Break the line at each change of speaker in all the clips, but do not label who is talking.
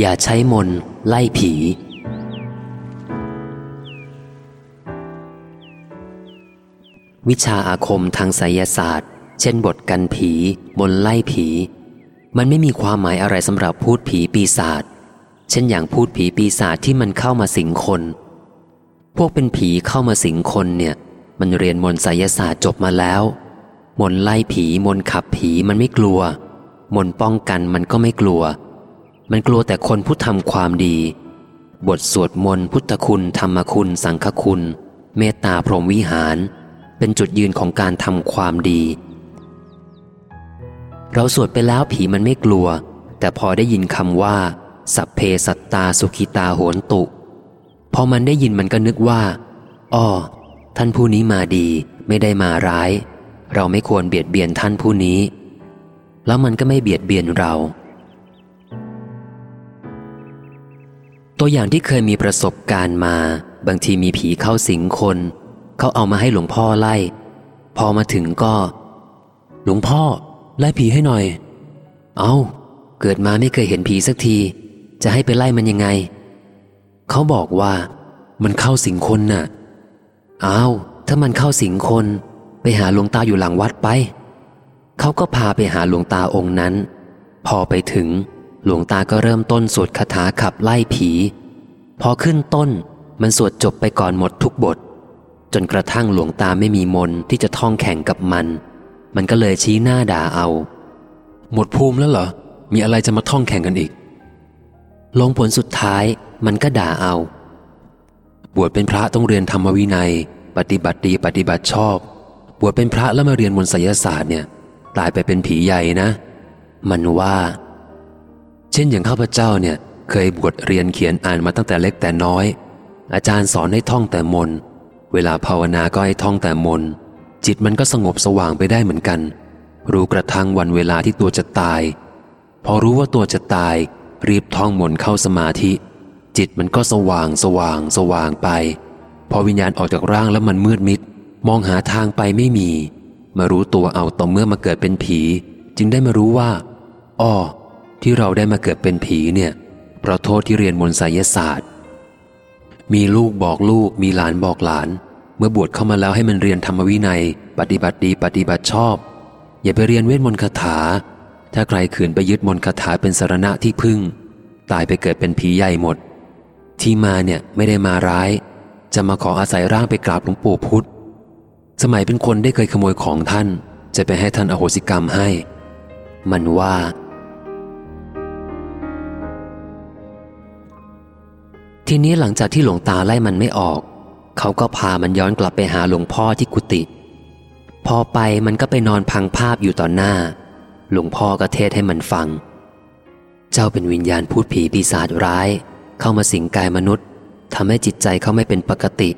อย่าใช้มนไล่ผี วิชาอาคมทางไสยศาสตร์ เช่นบทกันผีมนไล่ผี มันไม่มีความหมายอะไรสำหรับพูดผีปีศาจเช่นอย่างพูดผีปีศาจที่มันเข้ามาสิงคน พวกเป็นผีเข้ามาสิงคนเนี่ย มันเรียนมนไสยศาสตร์จบมาแล้ว มนไล่ผีมนขับผีมันไม่กลัว มนป้องกันมันก็ไม่กลัว มันกลัวแต่คนผู้ทำความดี บทสวดมนต์พุทธคุณ ธรรมคุณ สังฆคุณ เมตตาพรหมวิหาร เป็นจุดยืนของการทำความดี เราสวดไปแล้วผีมันไม่กลัว แต่พอได้ยินคำว่า สัพเพสัตตาสุขิตาโหนตุ พอมันได้ยินมันก็นึกว่าอ้อท่านผู้นี้มาดีไม่ได้มาร้าย เราไม่ควรเบียดเบียนท่านผู้นี้ แล้วมันก็ไม่เบียดเบียนเรา ตัวอย่างที่เคยมีประสบการณ์มา บางทีมีผีเข้าสิงคน เขาเอามาให้หลวงพ่อไล่ พอมาถึงก็ หลวงพ่อ ไล่ผีให้หน่อย เอาเกิดมาไม่เคยเห็นผีสักที จะให้ไปไล่มันยังไง เขาบอกว่า มันเข้าสิงคนน่ะอ้าวถ้ามันเข้าสิงคน ไปหาหลวงตาอยู่หลังวัดไป เขาก็พาไปหาหลวงตาองค์นั้น พอไปถึง หลวงตาก็เริ่มต้นสวดคาถาขับไล่ผี พอขึ้นต้นมันสวดจบไปก่อนหมดทุกบท จนกระทั่งหลวงตาไม่มีมนที่จะท่องแข่งกับมัน มันก็เลยชี้หน้าด่าเอา หมดภูมิแล้วเหรอ มีอะไรจะมาท่องแข่งกันอีก ลงผลสุดท้ายมันก็ด่าเอา บวชเป็นพระต้องเรียนธรรมวินัย ปฏิบัติดีปฏิบัติชอบ บวชเป็นพระแล้วมาเรียนมนต์ไสยศาสตร์เนี่ยกลายไปเป็นผีใหญ่นะ มันว่า ช่นอย่างข้าพเจ้าเนี่ยเคยบวชเรียนเขียนอ่านมาตั้งแต่เล็กแต่น้อย อาจารย์สอนให้ท่องแต่มน เวลาภาวนาก็ให้ท่องแต่มน จิตมันก็สงบสว่างไปได้เหมือนกัน รู้กระทั่งวันเวลาที่ตัวจะตาย พอรู้ว่าตัวจะตาย รีบท่องมนเข้าสมาธิ จิตมันก็สว่างสว่างสว่างไป พอวิญญาณออกจากร่างแล้วมันมืดมิด มองหาทางไปไม่มี มารู้ตัวเอาต่อเมื่อมาเกิดเป็นผี จึงได้มารู้ว่าอ้อ ที่เราได้มาเกิดเป็นผีเนี่ยเพราะโทษที่เรียนมนต์ไสยศาสตร์ มีลูกบอกลูก มีหลานบอกหลาน เมื่อบวชเข้ามาแล้วให้มันเรียนธรรมวินัย ปฏิบัติดีปฏิบัติชอบ อย่าไปเรียนเวทมนต์คาถา ถ้าใครขืนไปยึดมนต์คาถาเป็นสารณะที่พึ่ง ตายไปเกิดเป็นผีใหญ่หมด ที่มาเนี่ยไม่ได้มาร้าย จะมาขออาศัยร่างไปกราบหลวงปู่พุธสมัยเป็นคนได้เคยขโมยของท่าน จะไปให้ท่านอโหสิกรรมให้ มันว่า ทีนี้หลังจากที่หลวงตาไล่มันไม่ออก เขาก็พามันย้อนกลับไปหาหลวงพ่อที่กุฏิพอไปมันก็ไปนอนพังภาพอยู่ต่อหน้า หลวงพ่อก็เทศให้มันฟัง เจ้าเป็นวิญญาณพูดผีปีศาจร้าย เข้ามาสิงกายมนุษย์ทำให้จิตใจเขาไม่เป็นปกติ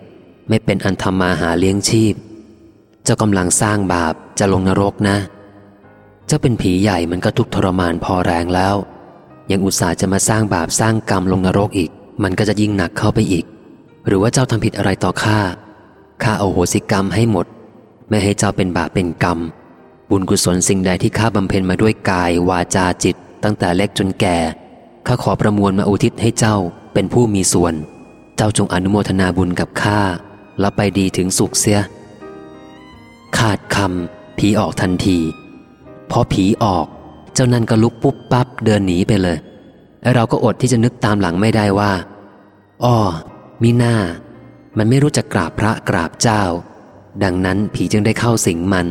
ไม่เป็นอันทำมาหาเลี้ยงชีพ เจ้ากำลังสร้างบาปจะลงนรกนะ เจ้าเป็นผีใหญ่มันก็ทุกทรมานพอแรงแล้ว ยังอุตส่าห์จะมาสร้างบาปสร้างกรรมลงนรกอีก มันก็จะยิ่งหนักเข้าไปอีก หรือว่าเจ้าทำผิดอะไรต่อข้าข้าเอาโหสิกรรมให้หมด ไม่ให้เจ้าเป็นบาปเป็นกรรม บุญกุศลสิ่งใดที่ข้าบำเพ็ญมาด้วยกาย วาจาจิต ตั้งแต่เล็กจนแก่ ข้าขอประมวลมาอุทิศให้เจ้าเป็นผู้มีส่วน เจ้าจงอนุโมทนาบุญกับข้าแล้วไปดีถึงสุขเสีย ขาดคำผีออกทันทีพอผีออก เจ้านั่นก็ลุกปุ๊บปั๊บเดินหนีไปเลย ไอ้เราก็อดที่จะนึกตามหลังไม่ได้ว่า อ้อมีหน้า มันไม่รู้จักราบพระกราบเจ้า ดังนั้นผีจึงได้เข้าสิงมัน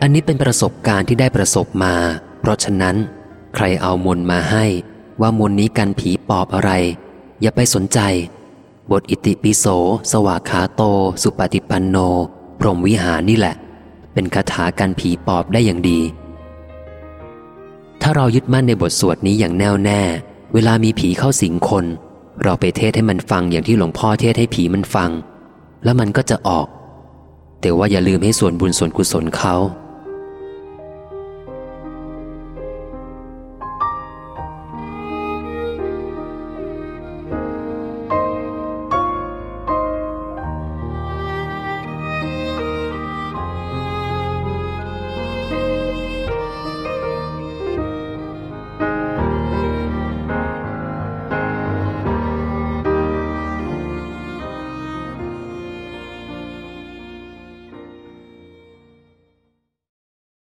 อันนี้เป็นประสบการณ์ที่ได้ประสบมา เพราะฉะนั้น ใครเอามนต์มาให้ว่ามนต์นี้กันผีปอบอะไร อย่าไปสนใจ บทอิติปิโส สวากขาโต สุปฏิปันโน พรหมวิหารนี่แหละ เป็นคาถากันผีปอบได้อย่างดี ถ้าเรายึดมั่นในบทสวดนี้อย่างแน่วแน่ เวลามีผีเข้าสิงคน เราไปเทศให้มันฟังอย่างที่หลวงพ่อเทศให้ผีมันฟัง แล้วมันก็จะออก แต่ว่าอย่าลืมให้ส่วนบุญส่วนกุศลเขา